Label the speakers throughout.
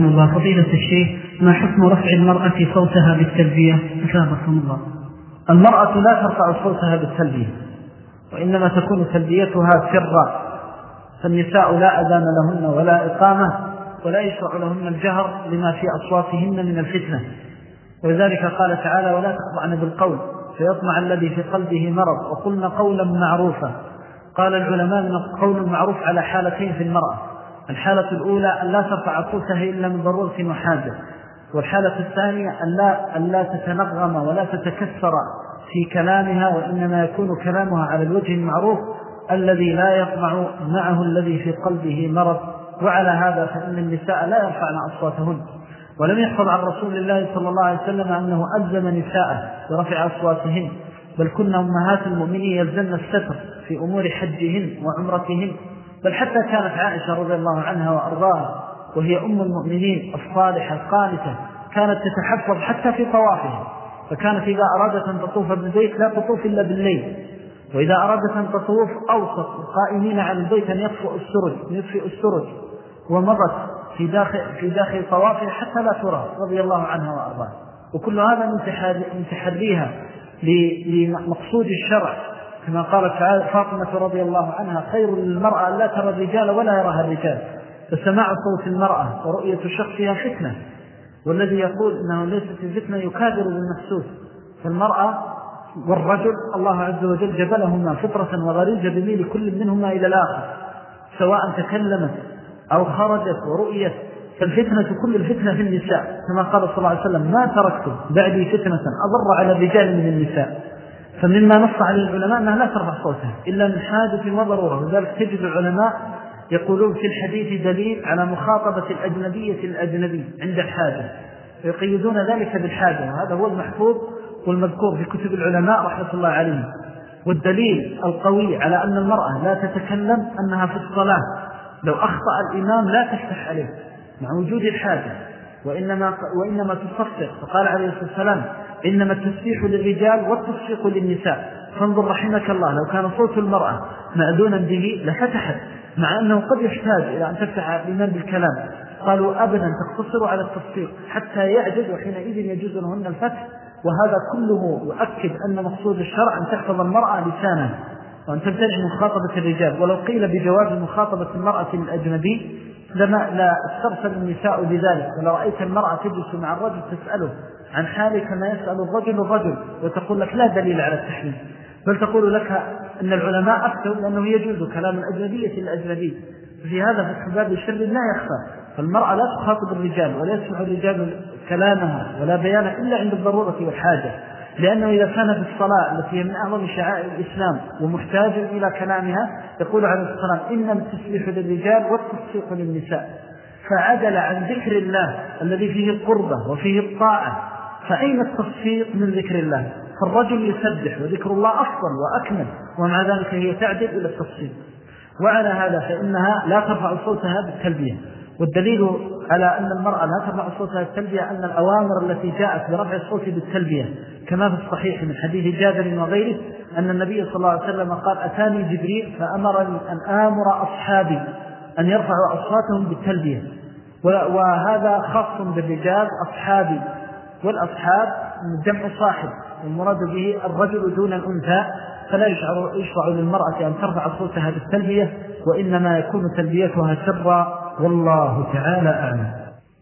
Speaker 1: الله. فضيلة الشيخ ما حكم رفع المرأة صوتها بالتلبية؟ أثابكم الله.
Speaker 2: المرأة لا ترفع صوتها بالتلبية وإنما تكون تلبيتها سرا. فالنساء لا أذان لهن ولا إقامة ولا يشرع لهن الجهر لما في أصواتهن من الفتنة. ولذلك قال تعالى ولا تخضعن بالقول فيطمع الذي في قلبه مرض. وقلنا قولا معروفا. قال العلماء من القول المعروف على حالتين في المرأة. الحالة الأولى أن لا ترفع صوتها إلا من ضرورة وحاجة والحالة الثانية أن لا, أن لا تتنغم ولا تتكسر في كلامها وإنما يكون كلامها على الوجه المعروف الذي لا يطمع معه الذي في قلبه مرض وعلى هذا فإن النساء لا يرفعن أصواتهن. ولم يحفظ عن رسول الله صلى الله عليه وسلم أنه ألزم نساءه برفع أصواتهن بل كنا أمهات المؤمنين يلزمن الستر في أمور حجهن وعمرتهن. بل حتى كانت عائشة رضي الله عنها وأرضاها وهي أم المؤمنين الصالحة القانتة كانت تتحفظ حتى في طوافها فكانت إذا أرادت أن تطوف بالبيت لا تطوف إلا بالليل وإذا أرادت أن تطوف أوسط القائمين على البيت أن يطفئ السرج يطفئ السرج ومضت في داخل, في داخل طوافها حتى لا ترى رضي الله عنها وأرضاها. وكل هذا من تحريها لمقصود الشرع. كما قالت فاطمة رضي الله عنها خير للمرأة لا ترى الرجال ولا يراها الرجال. فسماع صوت المرأة ورؤية شخصها فتنة والذي يقول إنه ليست الفتنة يكادر بالمحسوس. فالمرأة والرجل الله عز وجل جبلهما فطرة وغريزة بميل كل منهما إلى الآخر سواء تكلمت أو خرجت ورؤيت. فالفتنة كل الفتنة في النساء كما قال صلى الله عليه وسلم ما تركت بعدي فتنة أضر على الرجال من النساء. فمما نص على العلماء أنها لا ترفع صوتها إلا من حادث وضرورة. وذلك تجد العلماء يقولون في الحديث دليل على مخاطبة الأجنبية الأجنبي عند الحاجة ويقيدون ذلك بالحاجة وهذا هو المحفوظ والمذكور في كتب العلماء رحمة الله عليهم. والدليل القوي على أن المرأة لا تتكلم أنها في الصلاة لو أخطأ الإمام لا تفتح عليه مع وجود الحاجة وإنما, وإنما تصفق. فقال عليه الصلاة والسلام إنما التسبيح للرجال والتصفيق للنساء. فانظر رحمك الله لو كان صوت المرأة مأذونا به لفتحت مع أنه قد يحتاج إلى أن تفتح الإمام بالكلام. قالوا أبدا تقتصر على التصفيق حتى يعجز وحينئذ يجوز لهن الفتح. وهذا كله يؤكد أن مقصود الشرع أن تحفظ المرأة لسانا وأن تبتدع مخاطبة الرجال. ولو قيل بجواز مخاطبة المرأة الأجنبي لما لا استرسل النساء بذلك. ولو رأيت المرأة تجلس مع الرجل تسأله عن حاله كما يسأل الرجل الرجل وتقول لك لا دليل على التحليل بل تقول لك أن العلماء أفتوا لأنه يجوز كلام الأجنبية الأجنبي في هذا في الحباب الشر لا يخفى. فالمرأة لا تخاطب الرجال ولا يسمع الرجال كلامها ولا بيانها إلا عند الضرورة والحاجة. لأنه إذا كان في الصلاة التي هي من أعظم شعائر الإسلام ومحتاج إلى كلامها يقول عليه الصلاة إنما التسبيح للرجال والتصفيق للنساء. فعدل عن ذكر الله الذي فيه القربة وفيه الطاعة. فأين التصفيق من ذكر الله؟ فالرجل يسبح وذكر الله أفضل وأكمل ومع ذلك هي تعدل إلى التصفيق. وعلى هذا فإنها لا ترفع صوتها بالتلبية. والدليل على أن المرأة لا ترفع صوتها بالتلبية أن الأوامر التي جاءت برفع الصوت بالتلبية كما في الصحيح من حديث جابر وغيره أن النبي صلى الله عليه وسلم قال أتاني جبريل فأمرني أن آمر أصحابي أن يرفعوا أصواتهم بالتلبية. وهذا خاص بالرجال أصحابي. والأصحاب جمع صاحب والمراد به الرجل دون الأنثى فلا يشعر, يشرع للمرأة أن ترفع صوتها بالتلبية وإنما يكون تلبيتها سرا والله تعالى أعلم.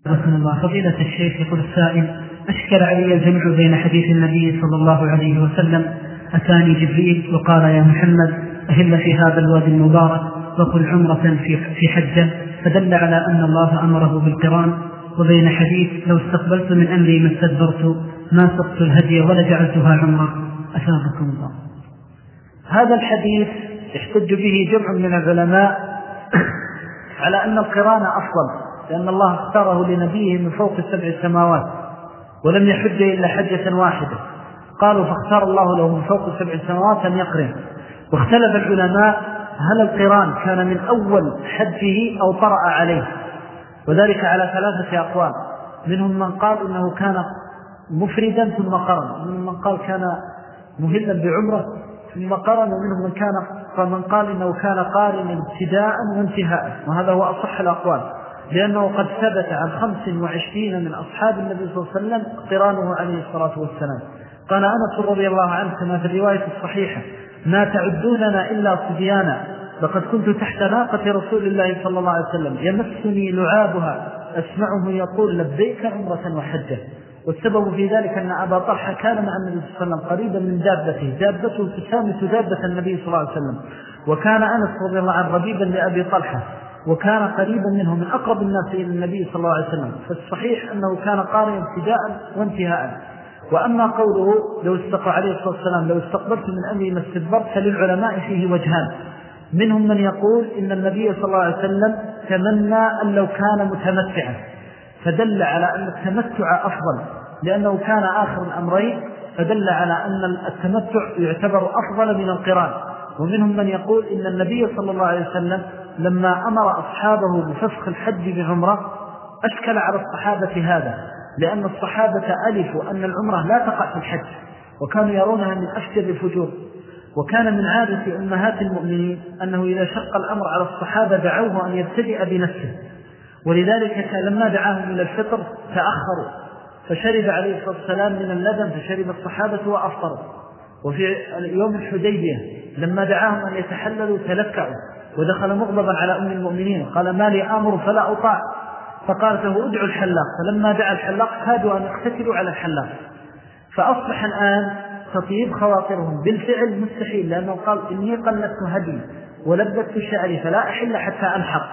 Speaker 1: رحمه الله فضيلة الشيخ يقول السائل أشكل علي الجمع بين حديث النبي صلى الله عليه وسلم أتاني جبريل وقال يا محمد أهل في هذا الوادي المبارك وقل عمرة في حجة فدل على أن الله أمره بالقران وبين حديث لو استقبلت من أمري ما استدبرت ما سقت الهدي ولا جعلتها عمرة أثابكم الله.
Speaker 2: هذا الحديث يحتج به جمع من العلماء على أن القران أفضل لأن الله اختاره لنبيه من فوق السبع السماوات ولم يحج إلا حجة واحدة. قالوا فاختار الله له من فوق السبع السماوات أن يقرن. واختلف العلماء هل القران كان من أول حجه أو طرأ عليه. وذلك على ثلاثة أقوال. منهم من قال إنه كان مفردا ثم قرن. ومنهم من قال كان مهلا بعمرة ثم قرن. ومنهم من كان فمن قال إنه كان قارنا ابتداء وانتهاء. وهذا هو أصح الأقوال. لأنه قد ثبت عن خمس وعشرين من أصحاب النبي صلى الله عليه وسلم قرانه عليه الصلاة والسلام. قال أنس رضي الله عنه كما في الرواية الصحيحة ما تعدوننا إلا صبيانا لقد كنت تحت ناقة رسول الله صلى الله عليه وسلم. يمسني لعابها. أسمعه يقول لبيك عمرة وحجة. والسبب في ذلك أن أبا طلحة كان مع النبي صلى الله عليه وسلم قريبا من دابته. دابته تسامس دابة النبي صلى الله عليه وسلم. وكان أنس رضي الله عنه ربيبا لأبي طلحة. وكان قريبا منه من أقرب الناس إلى النبي صلى الله عليه وسلم. فالصحيح أنه كان قارئا ابتداء وانتهاء. وأما قوله لو استقى عليه الصلاة والسلام لو استقبلت من أمري ما استدبرت فللعلماء فيه وجهان. منهم من يقول إن النبي صلى الله عليه وسلم تمنى أن لو كان متمتعا. فدل على أن التمتع أفضل لأنه كان آخر الأمرين فدل على أن التمتع يعتبر أفضل من القران. ومنهم من يقول إن النبي صلى الله عليه وسلم لما أمر أصحابه بفسخ الحج بعمرة أشكل على الصحابة هذا لأن الصحابة ألفوا أن العمرة لا تقع في الحج وكانوا يرونها من أفجر الفجور. وكان من عادة أمهات المؤمنين أنه إذا شق الأمر على الصحابة دعوه أن يبتدئ بنفسه. ولذلك لما دعاهم إلى الفطر تأخروا. فشرب عليه الصلاة والسلام من اللبن فشرب الصحابة وأفطروا. وفي يوم الحديبية لما دعاهم أن يتحللوا تلكعوا. ودخل مغضبا على أم المؤمنين. قال ما لي آمر فلا أطاع. فقالت له ادعوا الحلاق. فلما دعا الحلاق كادوا أن يقتتلوا على الحلاق. فأصبح الآن تطيب خواطرهم. بالفعل مستحيل لأنه قال إني قلت هدي ولبت شعري فلا أحل حتى ألحق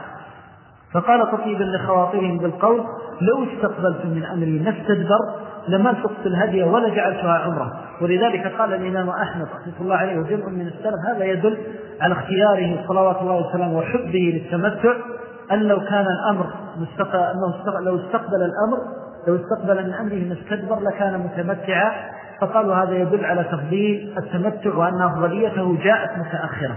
Speaker 2: فقال تطيبا لخواطرهم بالقول لو استقبلت من أمري ما استدبر لما سقت الهدي ولا جعلتها عمرة. ولذلك قال الإمام أحمد رحمة الله عليه وجمع من السلف هذا يدل على اختياره صلوات الله وسلامه وحبه للتمتع أن لو كان الأمر أنه لو استقبل الأمر لو استقبل من أمره ما استدبر لكان متمتعا فقالوا هذا يدل على تفضيل التمتع وأن أفضليته جاءت متأخرة.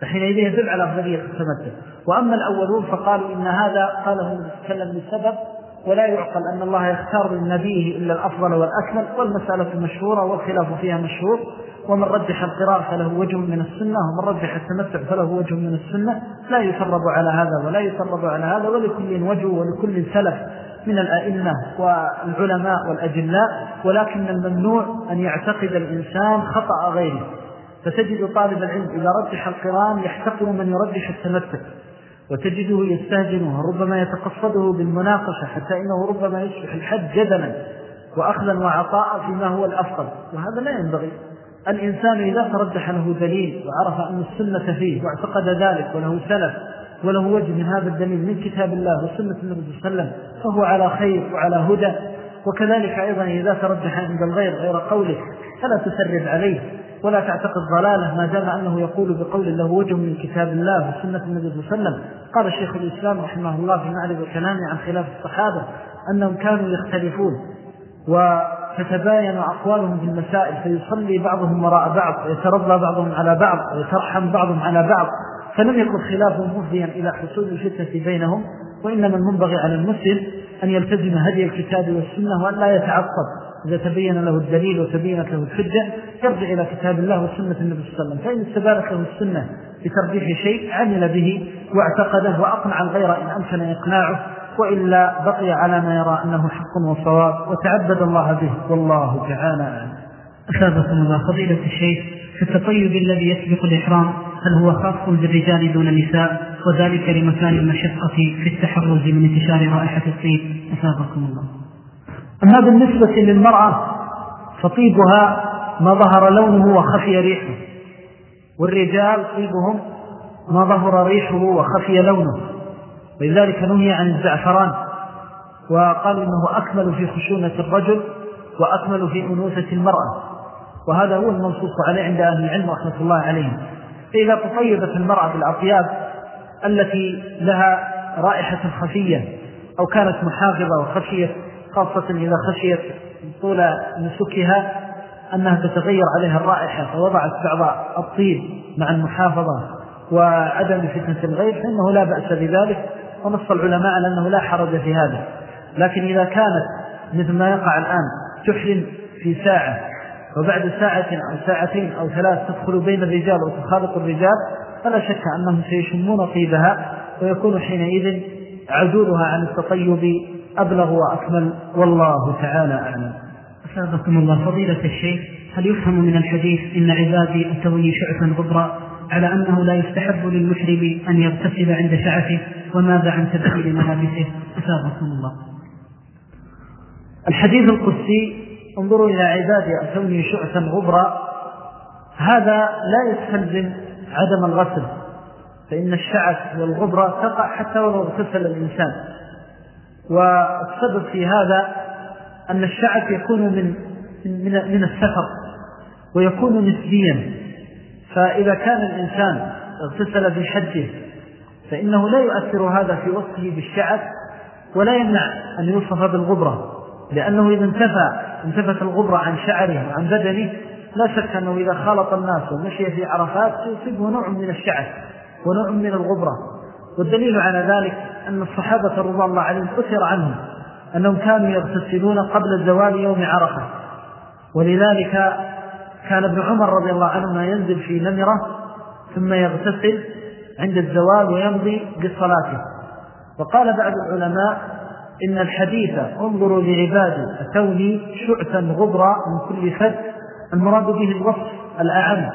Speaker 2: فحينئذ يدل على أفضلية التمتع. وأما الأولون فقالوا إن هذا قاله نتكلم لسبب ولا يعقل أن الله يختار من نبيه إلا الأفضل والأكمل والمسألة مشهورة والخلاف فيها مشهور. ومن رجح القراء فله وجه من السنة ومن رجح التمتع فله وجه من السنة. لا يسرب على هذا ولا يسرب على هذا ولكل وجه ولكل سلف. من الأئمة والعلماء والأجلاء ولكن الممنوع أن يعتقد الإنسان خطأ غيره. فتجد طالب العلم إذا رجح القرآن يحتقر من يرجح التمتع وتجده يستهجنه وربما يتقصده بالمناقشة حتى إنه ربما يصبح الحد جدلا وأخذا وعطاء فيما هو الأفضل. وهذا لا ينبغي. الإنسان إذا ترجح له دليل وعرف أن السنة فيه واعتقد ذلك وله سلف وله وجه من هذا الدليل من كتاب الله وسنة النبي صلى الله عليه وسلم فهو على خير وعلى هدى. وكذلك أيضا إذا ترجح عند الغير غير قولك فلا تسرب عليه ولا تعتقد ضلاله. ما دام أنه يقول بقول له وجه من كتاب الله وسنة النبي صلى الله عليه وسلم. قال الشيخ الإسلام رحمه الله في معرض الكلام عن خلاف الصحابة أنهم كانوا يختلفون وتتباين أقوالهم في المسائل فيصلي بعضهم وراء بعض ويترضى بعضهم على بعض ويترحم بعضهم على بعض. فلم يكن خلافهم مفضيا إلى حصول الفتنة بينهم وإنما المنبغي على المسلم أن يلتزم هدي الكتاب والسنة وأن لا يتعصب. إذا تبين له الدليل وتبينت له الحجة يرجع إلى كتاب الله وسنة النبي صلى الله عليه وسلم. فإن استبارك له السنة بترجيح شيء عمل به واعتقده وأقنع الغير إن أمكن إقناعه وإلا بقي على ما يرى أنه حق وصواب وتعبد الله به. والله تعالى أعلم.
Speaker 1: أثابكم الله فضيلة الشيخ في التطيب الذي يسبق الإحرام. هل هو خاص بالرجال دون النساء وذلك لمكان المشقة في التحرز من انتشار رائحة الطيب. أثابكم الله.
Speaker 2: أما بالنسبة للمرأة فطيبها ما ظهر لونه وخفي ريحه. والرجال طيبهم ما ظهر ريحه وخفي لونه. ولذلك نهي عن الزعفران. وقال إنه أكمل في خشونة الرجل وأكمل في أنوثة المرأة. وهذا هو المنصوص عليه عند أهل العلم رحمة الله عليهم. فإذا تطيبت المرأة بالأطياب التي لها رائحة خفية أو كانت محافظة وخشية خاصة إذا خشيت طول نسكها أنها تتغير عليها الرائحة فوضعت بعض الطيب مع المحافظة وعدم فتنة الغير فإنه لا بأس بذلك ونص العلماء على أنه لا حرج في هذا. لكن إذا كانت مثل ما يقع الآن تحلم في ساعة وبعد ساعة أو ساعتين أو ثلاث تدخل بين الرجال وتخالط الرجال فلا شك أنهم سيشمون طيبها ويكون حينئذ عزولها عن التطيب أبلغ وأكمل. والله تعالى أعلم.
Speaker 1: أسابكم الله فضيلة الشيخ هل يفهم من الحديث إن عبادي أتوني شعثا غبرا على أنه لا يستحب للمشرب أن يغتسل عند شعثه وماذا عن تبديل ملابسه؟ أسابكم الله.
Speaker 2: الحديث القدسي انظروا إلى عبادي أتوني شعثا غبرا. هذا لا يستلزم عدم الغسل فإن الشعث والغبرة تقع حتى ولو اغتسل الإنسان. والسبب في هذا أن الشعث يكون من من من السفر ويكون نسبيا. فإذا كان الإنسان اغتسل في حجه فإنه لا يؤثر هذا في وصفه بالشعث ولا يمنع أن يوصف بالغبرة. لأنه إذا انتفى انتفت الغبرة عن شعره وعن بدنه لا شك أنه إذا خالط الناس ومشي في عرفات سيصيبه نوع من الشعث ونوع من الغبرة. والدليل على ذلك أن الصحابة رضي الله عليهم أثر عنهم أنهم كانوا يغتسلون قبل الزوال يوم عرفة. ولذلك كان ابن عمر رضي الله عنهما ينزل في نمرة ثم يغتسل عند الزوال ويمضي بصلاته وقال بعض العلماء إن الحديث انظروا لعبادي أتوني شعثا غبرا من كل فد المراد به الوصف الأعم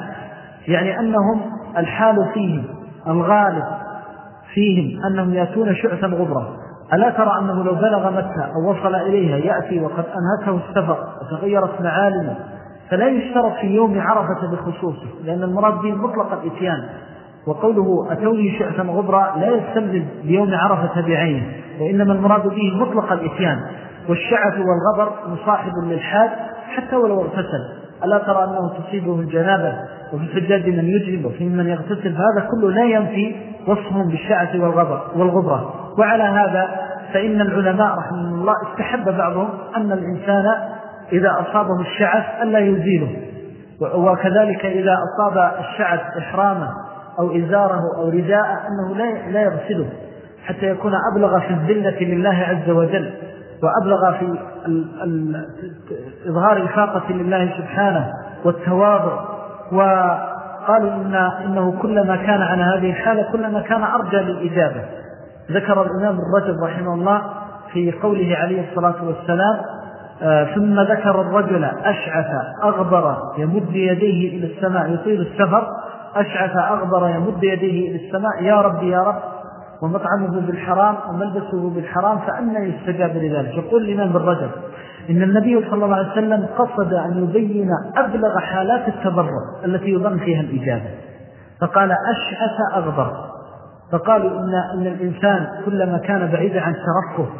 Speaker 2: يعني أنهم الحال فيهم الغالب فيهم أنهم يأتون شعثا غبرا. ألا ترى أنه لو بلغ مكة أو وصل إليها يأتي وقد أنهته السفر وتغيرت معالمه فلا يشترط في يوم عرفة بخصوصه لأن المراد به مطلق الإتيان. وقوله أتوني شعثا غبرا لا يستلزم بيوم عرفة بعينه وإنما المراد به مطلق الإتيان. والشعث والغبر مصاحب للحاد حتى ولو اغتسل. ألا ترى أنه تصيبه الجنابة؟ وفي الحجاج من يجرب وفي من يغتسل فهذا كله لا ينفي وصفهم بالشعث والغبر والغبرة. وعلى هذا فإن العلماء رحمه الله استحب بعضهم أن الإنسان إذا أصابه الشعث ألا يزيله. وكذلك إذا أصاب الشعث إحرامه أو إزاره أو رداء أنه لا يغسله حتى يكون أبلغ في الذلة لله عز وجل وأبلغ في إظهار الفاقة لله سبحانه والتواضع. وقالوا إن إنه كلما كان على هذه الحالة كلما كان أرجى للإجابة. ذكر الإمام الرجل رحمه الله في قوله عليه الصلاة والسلام آه، ثم ذكر الرجل أشعث أغبر يمد يديه إلى السماء يطيل السفر أشعث أغبر يمد يديه إلى السماء يا رب يا رب ومطعمه بالحرام وملبسه بالحرام فأنا يستجاب لذلك. يقول الإمام بالرجل إن النبي صلى الله عليه وسلم قصد أن يبين أبلغ حالات التبرع التي يظن فيها الإجابة. فقال أشعث أغبر. فقالوا إن, إن الإنسان كلما كان بعيدا عن ترفه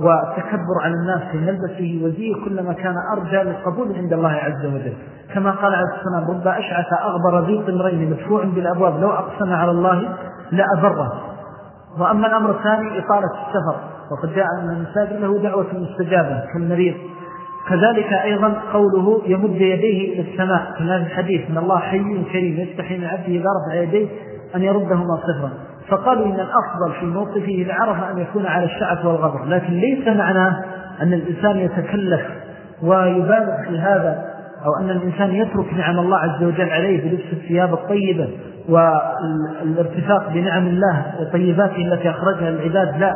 Speaker 2: والتكبر على الناس في ملبسه وزيه كلما كان أرجى للقبول عند الله عز وجل. كما قال عليه السلام رب أشعث أغبر ذي طمرين مدفوع بالأبواب لو أقسم على الله لأبره وأما الأمر الثاني إطالة السفر. وقد جاء أن المساجد له دعوة مستجابة كالمريض. كذلك أيضا قوله يمد يديه إلى السماء. في الحديث من الله حي كريم يستحي من عبده إذا رفع يديه أن يردهما صفرا. فقالوا إن الأفضل في موقفه لعرف أن يكون على الشعف والغبر لكن ليس معناه أن الإنسان يتكلف ويبالغ في هذا أو أن الإنسان يترك نعم الله عز وجل عليه بلبس الثياب الطيبة والارتفاق بنعم الله وطيباته التي أخرجها العباد. لا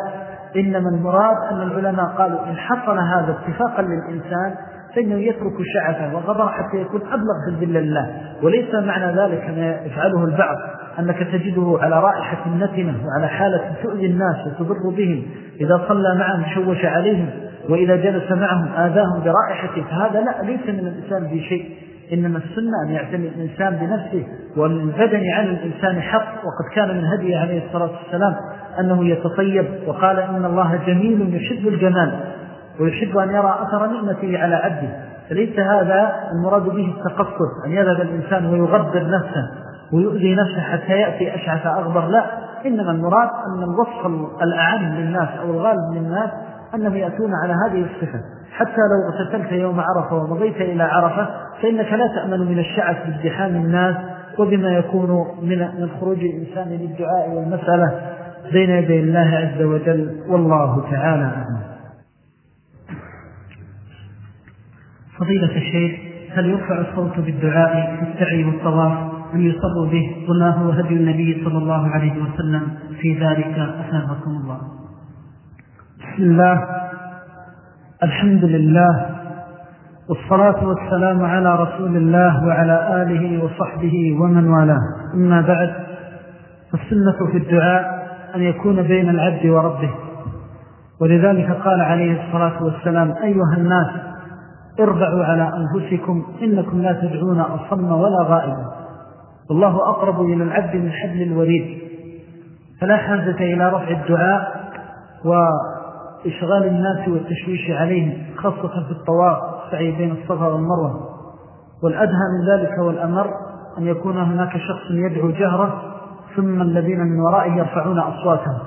Speaker 2: إنما المراد أن العلماء قالوا إن حصل هذا اتفاقا للإنسان فإنه يترك شعفه وغضر حتى يكون أبلغ في الذل الله وليس معنى ذلك ما يفعله البعض. أنك تجده على رائحة نتنة وعلى حالة تؤذي الناس وتضر بهم إذا صلى معهم شوش عليهم وإذا جلس معهم آذاهم برائحته فهذا لا ليس من الإنسان في شيء. إنما السنة أن يعتني الإنسان بنفسه والبدن عن الإنسان حق. وقد كان من هديه عليه الصلاة والسلام أنه يتطيب وقال إن الله جميل يحب الجمال ويحب أن يرى أثر نعمته على عبده. فليس هذا المراد به التقصد أن يذهب الإنسان ويغبر نفسه. ويؤذي نفسه حتى يأتي أشعث أغبر. لا إنما المراد أن الوصف الأعم للناس أو الغالب للناس أنهم يأتون على هذه الصفة. حتى لو اغتسلت يوم عرفة ومضيت إلى عرفة فإنك لا تأمن من الشعث بازدحام الناس وبما يكون من خروج الإنسان للدعاء والمسألة بين يدي الله عز وجل. والله تعالى أعلم.
Speaker 1: فضيلة الشيخ هل يرفع الصوت بالدعاء في السعي والطواف؟ أن يصروا به. وما هو هدي النبي صلى الله عليه وسلم. في ذلك أسامكم الله.
Speaker 2: بسم الله. الحمد لله. والصلاة والسلام على رسول الله وعلى آله وصحبه ومن والاه. أما بعد فالسنة في الدعاء أن يكون بين العبد وربه. ولذلك قال عليه الصلاة والسلام أيها الناس اربعوا على أنفسكم إنكم لا تدعون أصم ولا غائبا والله أقرب إلى العبد من حبل الوريد. فلا حاجة إلى رفع الدعاء وإشغال الناس والتشويش عليهم خاصة في الطواف السعي بين الصفا والمروة. والأدهى من ذلك والأمر أن يكون هناك شخص يدعو جهره ثم الذين من ورائه يرفعون أصواتهم.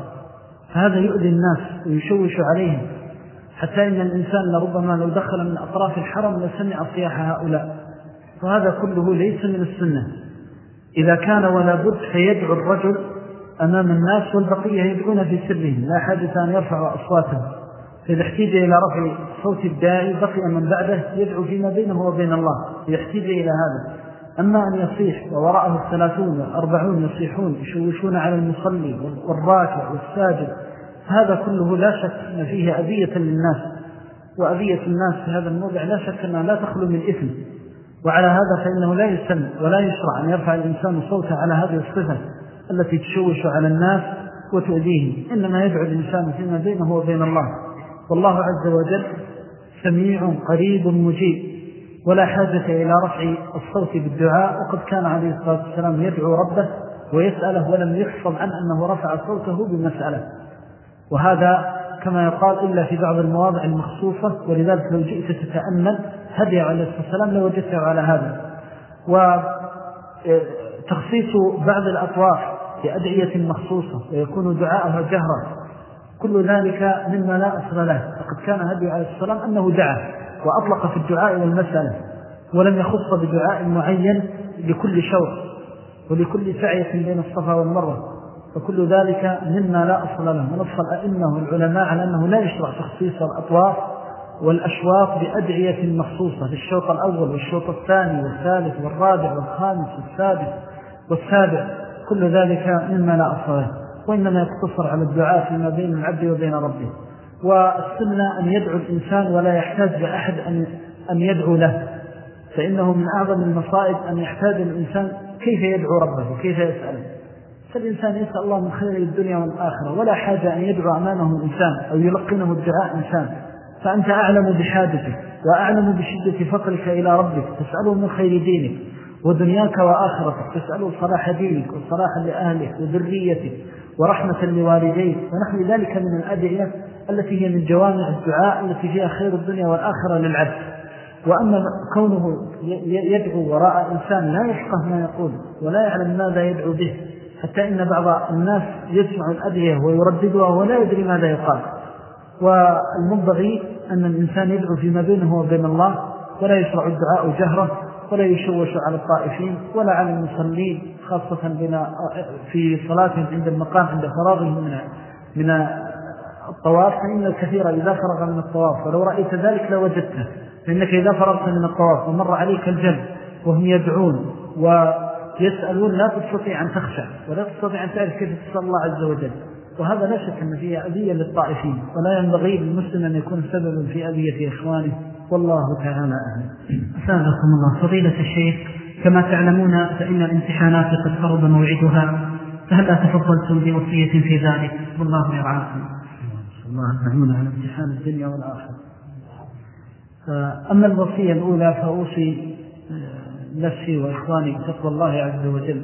Speaker 2: فهذا يؤذي الناس ويشوش عليهم. حتى إن الإنسان لربما لو دخل من أطراف الحرم لسمع صياح هؤلاء. فهذا كله ليس من السنة. إذا كان ولا بد فيدعو الرجل أمام الناس والبقية يدعون في سرهم. لا حاجة أن يرفعوا أصواتهم فإذا احتاج إلى رفع صوت الداعي بقي من بعده يدعو فيما بينه وبين الله. يحتاج إلى هذا. أما أن يصيح ووراءه الثلاثون والأربعون يصيحون يشوشون على المصلي والراكع والساجد هذا كله لا شك أن فيه أذية للناس. وأذية الناس في هذا الموضع لا شك أنها لا تخلو من إثم. وعلى هذا فإنه لا يسن ولا يشرع أن يرفع الإنسان صوته على هذه الصفة التي تشوش على الناس وتؤذيهم إنما يدعو الإنسان فيما بينه وبين الله. والله عز وجل سميع قريب مجيب. ولا حاجة إلى رفع الصوت بالدعاء. وقد كان عليه الصلاة والسلام يدعو ربه ويسأله ولم يحفظ عن أنه رفع صوته بمسألة. وهذا كما يقال إلا في بعض المواضع المخصوصة. ولذلك لو جئت تتأمل هدي عليه الصلاة والسلام لوجدته على هذا. وتخصيص بعض الأطواف بأدعية مخصوصة ويكون دعاءها جهرا كل ذلك مما لا أصل له. فقد كان هدي عليه والسلام أنه دعا وأطلق في الدعاء والمسألة ولم يخص بدعاء معين لكل شوط ولكل سعية بين الصفا والمرة فكل ذلك مما لا أصل له. ونص الأئمة والعلماء على أنه لا يشرع تخصيص الأطواف والأشواط بأدعية مخصوصة في الشوط الأول والشوط الثاني والثالث والرابع والخامس والسادس والسابع. كل ذلك مما لا أصل له وإنما يقتصر على الدعاء فيما بين العبد وبين ربه. والسنة أن يدعو الإنسان ولا يحتاج لأحد أن, أن يدعو له. فإنه من أعظم المصائب أن يحتاج الإنسان كيف يدعو ربه وكيف يسأله. فالإنسان يسأل الله من خير الدنيا والآخرة ولا حاجة أن يدعو أمامه إنسان أو يلقنه الدعاء إنسان. فأنت أعلم بحاجتك وأعلم بشدة فقرك إلى ربك تسأله من خير دينك ودنياك وآخرتك تسأله صلاح دينك وصلاحا لأهلك وذريتك ورحمة لوالديك. ونحن ذلك من الأدعية التي هي من جوامع الدعاء التي فيها خير الدنيا والآخرة للعبد. وأما كونه يدعو وراء إنسان لا يفقه ما يقول ولا يعلم ماذا يدعو به حتى إن بعض الناس يسمع الأدعية ويرددها ولا يدري ماذا يقال. والمنبغي أن الإنسان يدعو فيما بينه وبين الله ولا يشرع الدعاء جهره ولا يشوش على الطائفين ولا على المصلين خاصة في صلاة عند المقام عند فراغه من من الطواف فإن الكثير إذا فرغ من الطواف. ولو رأيت ذلك لوجدته فإنك إذا فرغت من الطواف ومر عليك الجنب وهم يدعون ويسألون لا تستطيع أن تخشع ولا تستطيع أن تعرف كيف تسأل الله عز وجل. وهذا لا شك أن فيه أذية للطائفين ولا ينبغي للمسلم أن يكون سببا في أذية إخوانه. والله تعالى أعلم.
Speaker 1: أسألكم الله. فضيلة الشيخ كما تعلمون فإن الامتحانات قد قرب موعدها فهل أتفضلتم بوصية في ذلك؟ والله يرعاكم.
Speaker 2: الله نعمنا على امتحان الدنيا والآخرة. أما الوصية الأولى فأوصي نفسي وإخواني بتقوى الله عز وجل.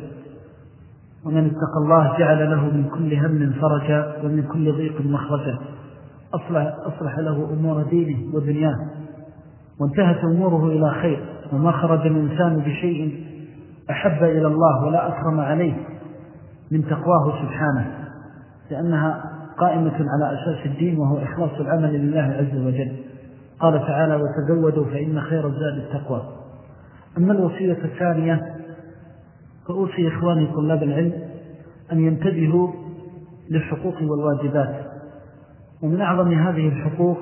Speaker 2: ومن اتقى الله جعل له من كل هم فرجا ومن كل ضيق مخرجا. أصلح, أصلح له أمور دينه ودنياه. وانتهت أموره إلى خير. وما خرج الإنسان بشيء أحب إلى الله ولا أكرم عليه من تقواه سبحانه لأنها قائمة على أساس الدين وهو إخلاص العمل لله عز وجل. قال تعالى وتزودوا فإن خير الزاد التقوى. أما الوصية الثانية فأوصي إخواني طلاب العلم أن ينتبهوا للحقوق والواجبات. ومن أعظم هذه الحقوق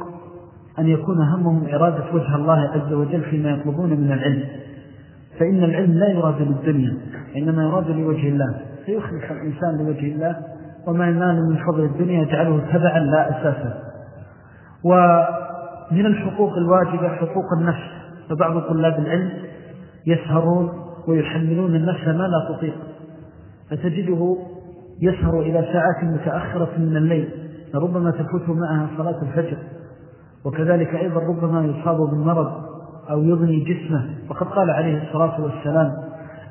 Speaker 2: أن يكون همهم إرادة وجه الله عز وجل فيما يطلبون من العلم. فإن العلم لا يراد للدنيا إنما يراد لوجه الله. فيخلص الإنسان لوجه الله وما ينال من فضل الدنيا يجعله تبعا لا أساسا ومن الحقوق الواجبة حقوق النفس. فبعض طلاب العلم يسهرون ويحملون النفس ما لا تطيق. فتجده يسهر إلى ساعات متأخرة من الليل ربما تفوته معها صلاة الفجر. وكذلك أيضا ربما يصاب بالمرض أو يضني جسمه. وقد قال عليه الصلاة والسلام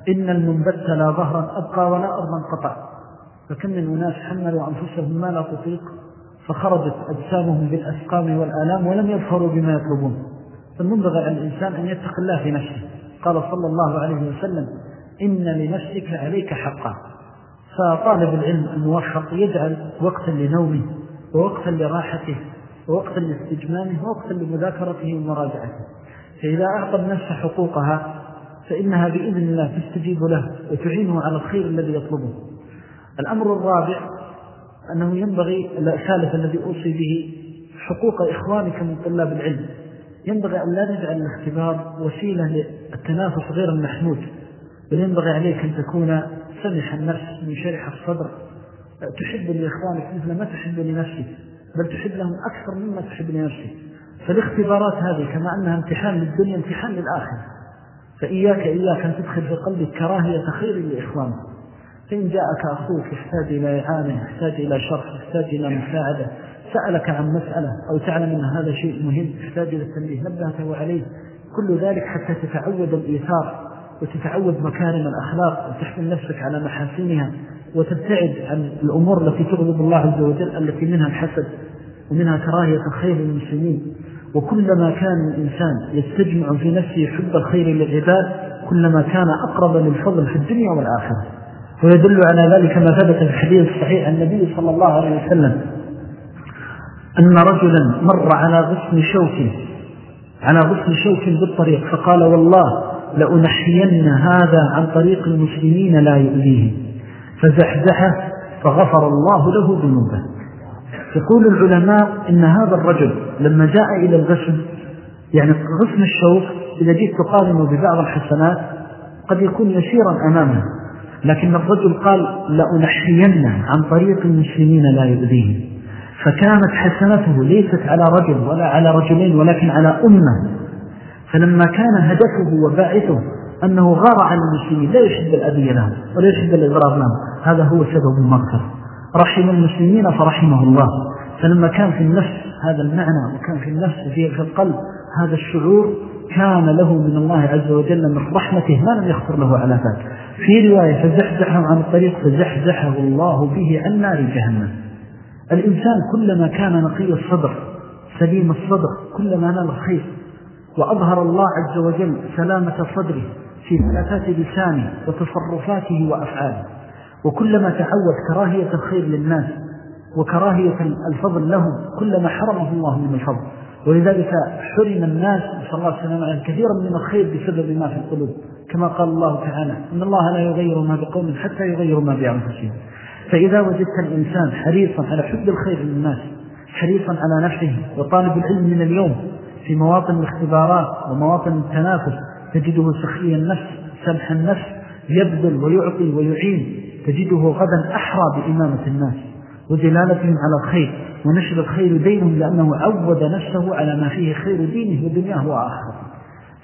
Speaker 2: إن المنبت لا ظهرا أبقى ولا أرضا قطع. فكم من أناس حملوا أنفسهم ما لا تطيق فخرجت أجسامهم بالأسقام والآلام ولم يظهروا بما يطلبون. فالمنبغى على الإنسان أن يتق الله في نفسه. قال صلى الله عليه وسلم إن لنفسك عليك حقا. فطالب العلم الموفق يجعل وقتا لنومه ووقتا لراحته ووقتا لاستجمامه ووقتا لمذاكرته ومراجعته. فإذا أعطى النفس حقوقها فإنها بإذن الله تستجيب له وتعينه على الخير الذي يطلبه. الأمر الرابع أنه ينبغي الثالث الذي أوصي به حقوق إخوانك من طلاب العلم. ينبغي أن لا نجعل الاختبار وسيلة للتنافس غير المحمود بل ينبغي عليك أن تكون سمح النفس من شرح الصدر. تحب لإخوانك مثل ما تحب لنفسك بل تحب لهم أكثر مما تحب لنفسك. فالاختبارات هذه كما أنها امتحان للدنيا امتحان للآخر فإياك إياك أن تدخل في قلبك كراهية خير لإخوانك. فإن جاءك أخوك يحتاج إلى إعانة يحتاج إلى شرح يحتاج إلى مساعدة. سألك عن مسألة أو تعلم أن هذا شيء مهم يحتاج إلى التنبيه نبهته عليه. كل ذلك حتى تتعود الإيثار وتتعود مكارم الأخلاق وتحمل نفسك على محاسنها وتبتعد عن الأمور التي تغضب الله عز وجل التي منها الحسد ومنها كراهية الخير للمسلمين. وكلما كان الإنسان يستجمع في نفسه حب الخير للعباد كلما كان أقرب للفضل في الدنيا والآخرة. ويدل على ذلك ما ثبت في الحديث الصحيح عن النبي صلى الله عليه وسلم. أن رجلا مر على غصن شوك على غصن شوك بالطريق فقال والله لأنحين هذا عن طريق المسلمين لا يؤذيه. فزحزحه فغفر الله له ذنوبه. يقول العلماء إن هذا الرجل لما جاء إلى الغسل يعني غسل الشوك إذا جيت تقارنه ببعض الحسنات قد يكون يسيرا أمامه. لكن الرجل قال لأنحين عن طريق المسلمين لا يؤذيه. فكانت حسنته ليست على رجل ولا على رجلين ولكن على أمة. فلما كان هدفه وباعثه أنه غار على المسلمين لا يحب الأذية لهم ولا يحب الإضرار لهم هذا هو سبب المغفر رحم المسلمين فرحمه الله. فلما كان في النفس هذا المعنى وكان في النفس في القلب هذا الشعور كان له من الله عز وجل من رحمته ما لم يخطر له على ذلك. في رواية فزحزحه عن الطريق فزحزحه الله به عن نار جهنم. الإنسان كلما كان نقي الصدر سليم الصدر كلما نال الخير وأظهر الله عز وجل سلامة صدره في ثلاثات لسانه وتصرفاته وأفعاله. وكلما تعود كراهية الخير للناس وكراهية الفضل لهم كلما حرمه الله من الفضل. ولذلك حرم الناس صلى الله عليه وسلم كثيرا من الخير بسبب ما في القلوب. كما قال الله تعالى إن الله لا يغير ما بقوم حتى يغير ما بأنفسهم. فإذا وجدت الإنسان حريصا على حب الخير للناس حريصا على نفسه وطالب العلم من اليوم في مواطن الاختبارات ومواطن التنافس تجده سخي النفس سمح النفس يبذل ويعطي ويعين تجده غدا أحرى بإمامة الناس. ودلالتهم على الخير ونشر الخير بينهم لأنه عود نفسه على ما فيه خير دينه ودنياه وآخرته.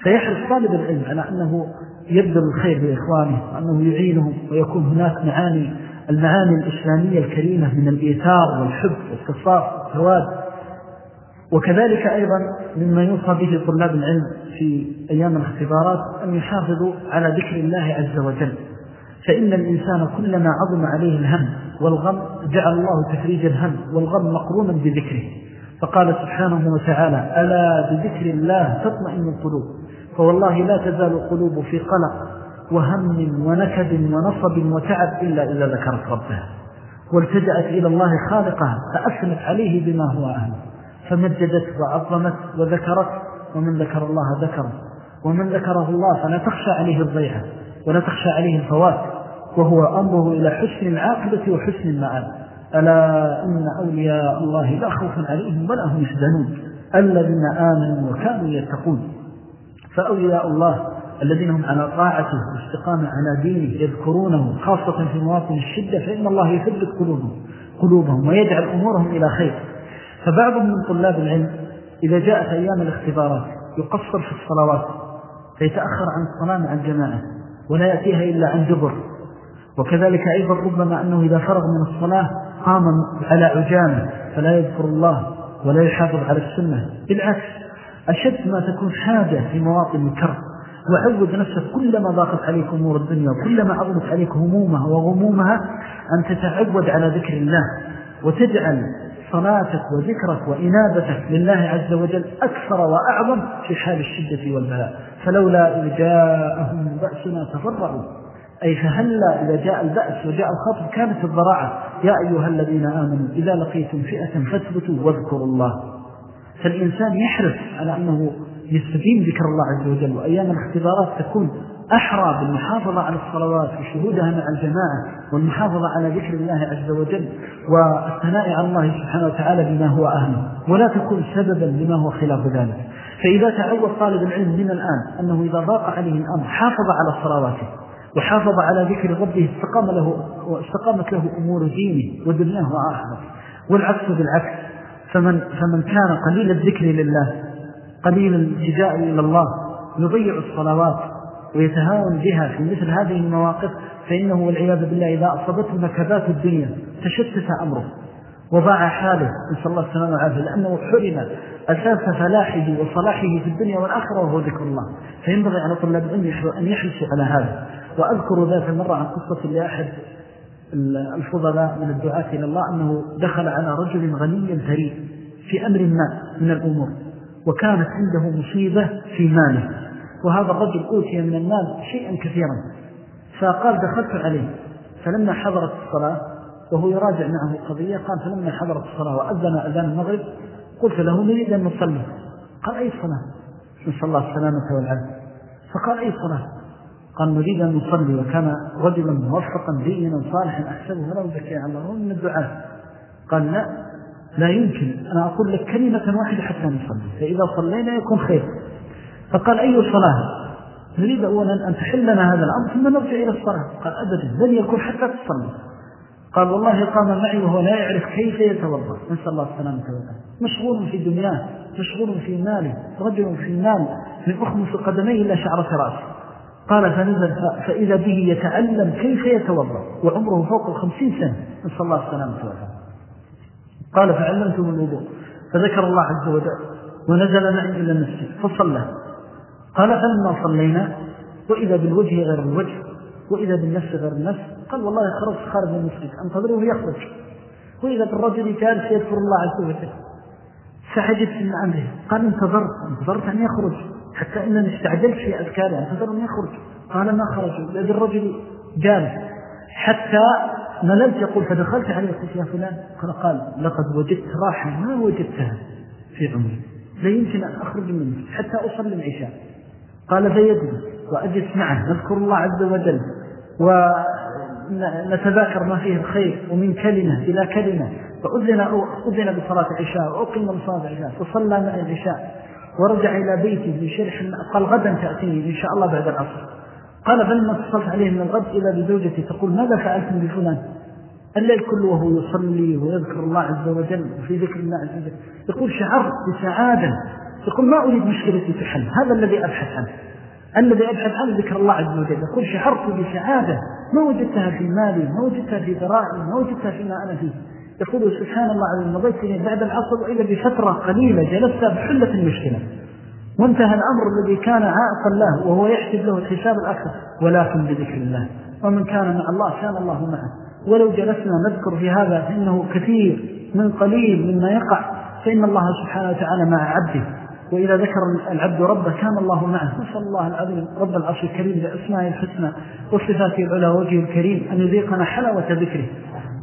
Speaker 2: فيحرص طالب العلم على أنه يبذل الخير لإخوانه وأنه يعينهم ويكون هناك معاني المعاني الإسلامية الكريمة من الإيثار والحب والتصاف والثواب وكذلك أيضا مما يوصى به طلاب العلم في أيام الاختبارات أن يحافظوا على ذكر الله عز وجل. فإن الإنسان كلما عظم عليه الهم والغم جعل الله تفريج الهم والغم مقرونا بذكره. فقال سبحانه وتعالى ألا بذكر الله تطمئن القلوب. فوالله لا تزال القلوب في قلق وهم ونكد ونصب وتعب إلا إذا ذكرت ربها. والتجأت إلى الله خالقها فأثنت عليه بما هو أهل. فمجدت وعظمت وذكرت ومن ذكر الله ذكره ومن ذكره الله فلا تخشى عليه الضيعة ولا تخشى عليه الفوات. وهو أمره إلى حسن العاقبة وحسن المعاد ألا إن أولياء الله لا خوف عليهم ولا هم يحزنون. الذين آمنوا وكانوا يتقون. فأولياء الله الذين هم على طاعته واستقامة على دينه يذكرونه خاصة في مواطن الشدة فإن الله يثبت قلوبهم, قلوبهم ويجعل أمورهم إلى خير. فبعض من طلاب العلم إذا جاءت أيام الاختبارات يقصر في الصلوات فيتأخر عن الصلاة مع الجماعة ولا يأتيها إلا عن جبر. وكذلك أيضا ربما أنه إذا فرغ من الصلاة قام على عجامة فلا يذكر الله ولا يحافظ على السنة. بالعكس أشد ما تكون حاجة في مواطن الكرب وعود نفسك كلما ضاقت عليك أمور الدنيا وكلما عظمت عليك همومها وغمومها أن تتعود على ذكر الله وتجعل صلاتك وذكرك وإنابتك لله عز وجل أكثر وأعظم في حال الشدة والبلاء. فلولا إذ جاءهم بأسنا تفرعوا أي فهلا إذا جاء البأس وجاء الخطب كانت الضراعة. يا أيها الذين آمنوا إذا لقيتم فئة فاثبتوا واذكروا الله. فالإنسان يحرص على أنه يستدين ذكر الله عز وجل وأيام الاختبارات تكون أحرى بالمحافظة على الصلوات وشهودها مع الجماعة والمحافظة على ذكر الله عز وجل والثناء على الله سبحانه وتعالى بما هو أهله ولا تكون سببا لما هو خلاف ذلك. فإذا تعود طالب العلم من الآن أنه إذا ضاق عليه الأمر حافظ على صلواته وحافظ على ذكر ربه استقام له واستقامت له أمور دينه ودنياه وآخره والعكس بالعكس فمن, فمن كان قليل الذكر لله قليل الالتجاء إلى الله يضيع الصلوات ويتهاون بها في مثل هذه المواقف فإنه والعياذ بالله إذا أصبته نكبات الدنيا تشتت أمره وضاع حاله نسأل الله السلامة والعافية لأنه حرم أساس فلاحه وصلاحه في الدنيا والآخرة وهو ذكر الله. فينبغي على طلاب العلم أن يحرصوا على هذا. وأذكر ذات المرة عن قصة لأحد الفضلاء من الدعاة إلى الله أنه دخل على رجل غني ثري في أمر ما من الأمور. وكانت عنده مصيبة في ماله. وهذا الرجل أوتي من المال شيئا كثيرا. فقال دخلت عليه. فلما حضرت الصلاة وهو يراجع معه القضية قال فلما حضرت الصلاة وأذن أذان المغرب قلت له نريد أن نصلي. قال أي صلاة؟ نسأل الله السلامة والعافية. فقال أي صلاة؟ قال نريد أن نصلي. وكان رجلا موفقا دينا صالحا أحسبه ولا أزكي على الله من الدعاء. قال لا. لا يمكن. أنا أقول لك كلمة واحدة حتى نصلي. فإذا صلينا يكون خير. فقال أي صلاة؟ نريد أولا أن تحلنا هذا الأمر ثم نرجع إلى الصلاة. قال أبدا لن يكون حتى تصلي. قال والله قام معي وهو لا يعرف كيف يتوضأ. نسأل الله السلامة والعافية. مشغول في دنياه مشغول في ماله رجل في مال من أخمس قدميه إلا شعر رأسه. قال فنزل فإذا به يتعلم كيف يتوضأ. وعمره فوق الخمسين سنة. نسأل الله السلامة والعافية. قال فعلمتم الوضوء فذكر الله عز وجل ونزل معي إلى المسجد فصلى. قال فلما صلينا وإذا بالوجه غير الوجه وإذا بالنفس غير النفس قال والله خرجت خارج المسجد أنتظره يخرج. وإذا بالرجل جالس يذكر الله عز وجل. فحجت من أمره قال انتظرت انتظرت أن يخرج حتى إنني استعجلت في أذكاري انتظر أن يخرج. قال ما خرج إذا بالرجل جالس حتى مللت يقول فدخلت عليه قلت يا فلان. قال, لقد وجدت راحة ما وجدتها في عمري لا يمكن أن أخرج منه حتى أصلي العشاء. قال فيدني وأجلس معه نذكر الله عز وجل ونتذاكر ما فيه الخير ومن كلمة إلى كلمة فأذن, أذن بصلاة العشاء وأقيم بصلاة العشاء فصلى معي العشاء ورجع إلى بيته بشرح قال غدا تأتيني إن شاء الله بعد العصر. قال فلما اتصلت عليه من الغد إلى بزوجتي تقول ماذا فعلتم بفلان الليل كله وهو يصلي ويذكر الله عز وجل وفي ذكر الله عز وجل. يقول شعرت بسعادة. يقول ما أريد مشكلتي في حل هذا الذي أبحث عنه. الذي أبحث عنه ذكر الله عز وجل. يقول شعرت بسعادة. ما وجدتها في مالي ما وجدتها في ذرائي ما وجدتها فيما أنا فيه. يقول سبحان الله عز مضيت بعد العصر وإذا بفترة قليلة جلست بحلة المشكلة. وانتهى الأمر الذي كان عائقا له وهو يحسب له الحساب الأكثر ولكن بذكر الله. ومن كان مع الله كان الله معه. ولو جلسنا نذكر في هذا فإنه كثير من قليل مما يقع. فإن الله سبحانه وتعالى مع عبده. وإذا ذكر العبد ربه كان الله معه. نسأل الله العظيم رب العرش الكريم بأسماء الحسنى وصفاته العلى وجهه الكريم أن يذيقنا حلاوة ذكره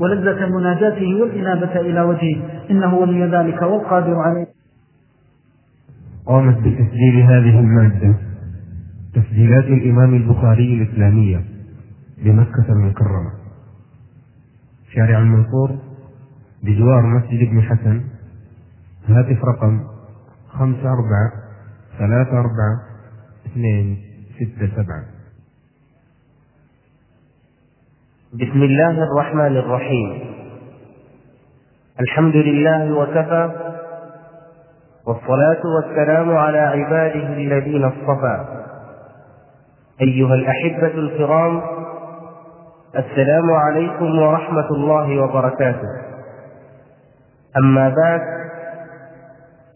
Speaker 2: ولذة مناجاته والإنابة إلى وجهه. إنه ولي ذلك والقادر عليه.
Speaker 3: قامت بتسجيل هذه المادة تسجيلات الإمام البخاري الإسلامية بمكة المكرمة. شارع المنصور بجوار مسجد ابن حسن هاتف رقم خمسة أربعة ثلاثة أربعة اثنين ستة سبعة.
Speaker 4: بسم الله الرحمن الرحيم.
Speaker 3: الحمد لله وكفى والصلاة والسلام على عباده الذين اصطفى. أيها الأحبة الكرام السلام عليكم ورحمة الله وبركاته. أما بعد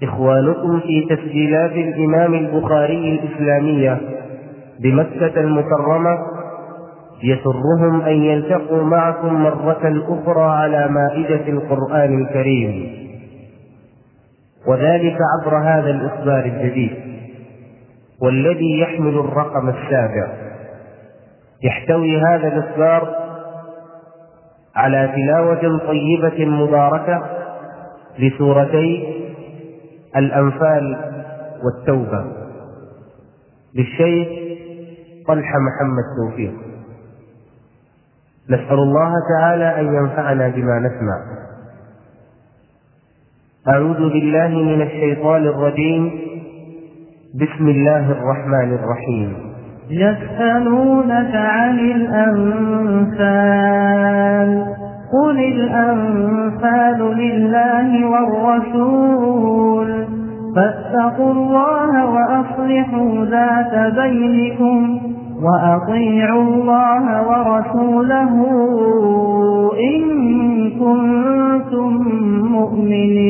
Speaker 3: إخوانكم في تسجيلات الإمام البخاري الإسلامية بمكة المكرمة يسرهم أن يلتقوا معكم مرة أخرى على مائدة القرآن الكريم. وذلك عبر هذا الإخبار الجديد والذي يحمل الرقم السابع. يحتوي هذا الإخبار على تلاوة طيبة مباركة لسورتي الأنفال والتوبة. للشيخ طلحة محمد توفيق. نسأل الله تعالى أن ينفعنا بما نسمع. أعوذ بالله من الشيطان الرجيم. بسم الله الرحمن الرحيم.
Speaker 4: يسألونك عن الأنفال. قل الأنفال لله والرسول. فاتقوا الله وأصلحوا ذات بينكم وأطيعوا الله ورسوله إن كنتم مؤمنين.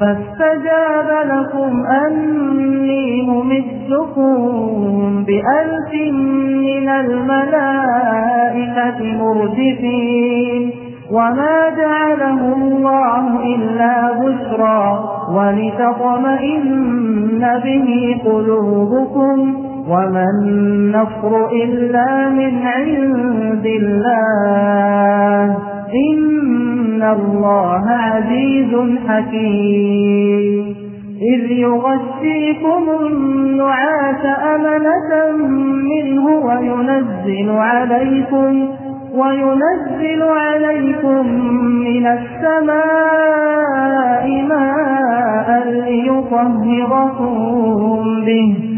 Speaker 4: فاستجاب لكم أني ممدكم بألف من الملائكة مردفين وما جعله الله إلا بشرى ولتطمئن به قلوبكم وما النصر إلا من عند الله إن الله عزيز حكيم إذ يغشيكم النعاس أمنة منه وينزل عليكم وينزل عليكم من السماء ماء ليطهركم به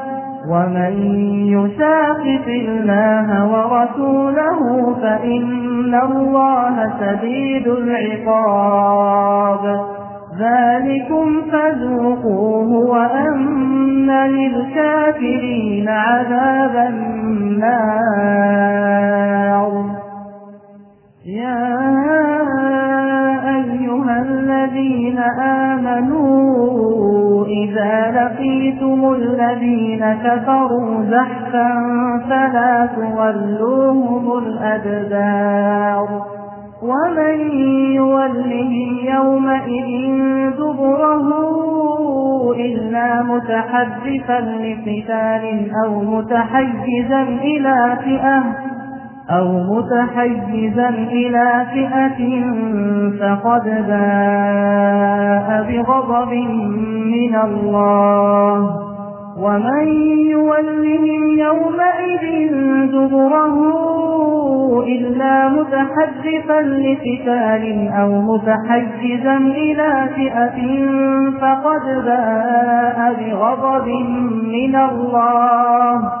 Speaker 4: ومن يشاقق الله ورسوله فإن الله شديد العقاب. ذلكم فذوقوه وأن للكافرين عذاب النار. يا أيها الذين آمنوا إذا لقيتم الذين كفروا زحفا فلا تولوهم الأدبار ومن يولهم يومئذ دبره إلا متحرفا لقتال أو متحيزا إلى فئة أو متحيزا إلى فئة فقد باء بغضب من الله. ومن يولهم يومئذ دبره إلا متحرفا لقتال أو متحيزا إلى فئة فقد باء بغضب من الله.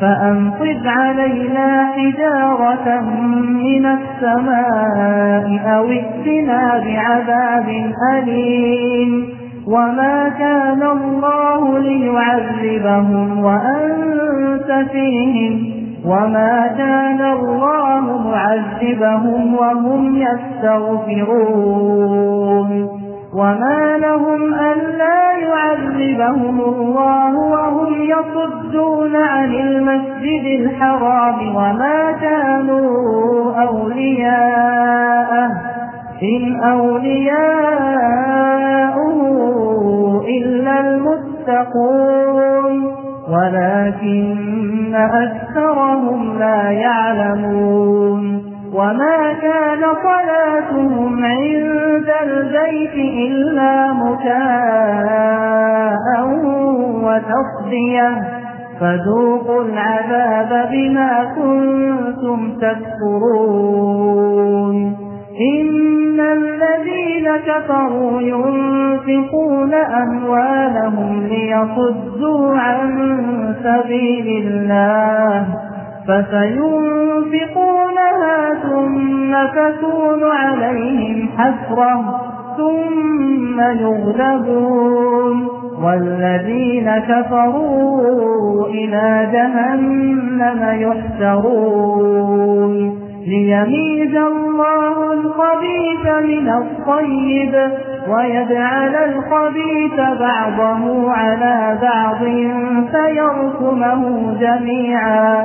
Speaker 4: فأنقذ علينا حجارة من السماء أو ائتنا بعذاب أليم. وما كان الله ليعذبهم وأنت فيهم. وما كان الله معذبهم وهم يستغفرون. وما لهم ألا يعذبهم الله وهم يصدون عن المسجد الحرام وما كانوا أولياءه. إن أولياؤه إلا المتقون. ولكن أكثرهم لا يعلمون. وما كان صلاتهم عند البيت إلا مكاء وتصدية فذوقوا العذاب بما كنتم تكفرون إن الذين كفروا ينفقون أموالهم ليصدوا عن سبيل الله فسينفقونها ثم تكون عليهم حسرة ثم يغلبون والذين كفروا إلى جهنم يحشرون ليميز الله الخبيث من الطيب ويجعل الخبيث بعضه على بعض فيركمه جميعا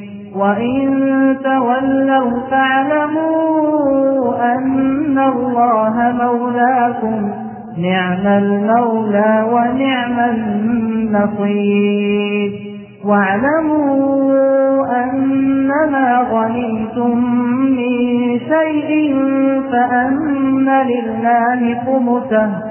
Speaker 4: وإن تولوا فاعلموا أن الله مولاكم نعم المولى ونعم النصير واعلموا أنما غنيتم من شيء فأن لله خمسه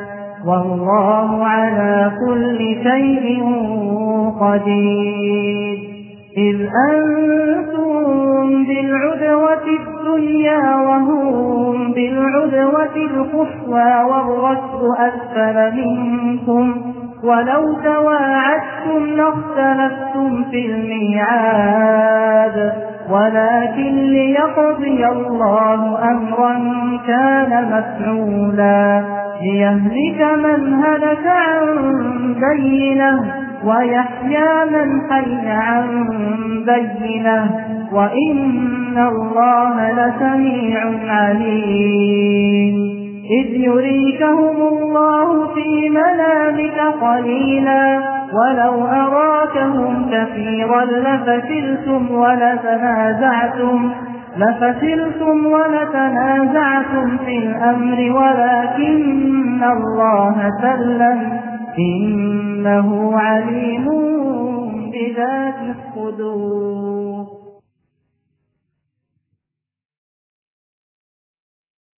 Speaker 4: والله على كل شيء قدير إذ أنتم بالعدوة الدنيا وهم بالعدوة القصوى والركب أسفل منكم ولو تواعدتم لاختلفتم في الميعاد ولكن ليقضي الله أمرا كان مفعولا ليهلك من هلك عن بينة ويحيى من حي عن بينة. وإن الله لسميع عليم. إذ يريكهم الله في منامك قليلا ولو أراكهم كثيرا لفتلتم ولتنازعتم. لفتلتم ولتنازعتم في الأمر ولكن الله سلم. إنه عليم بذات الصدور.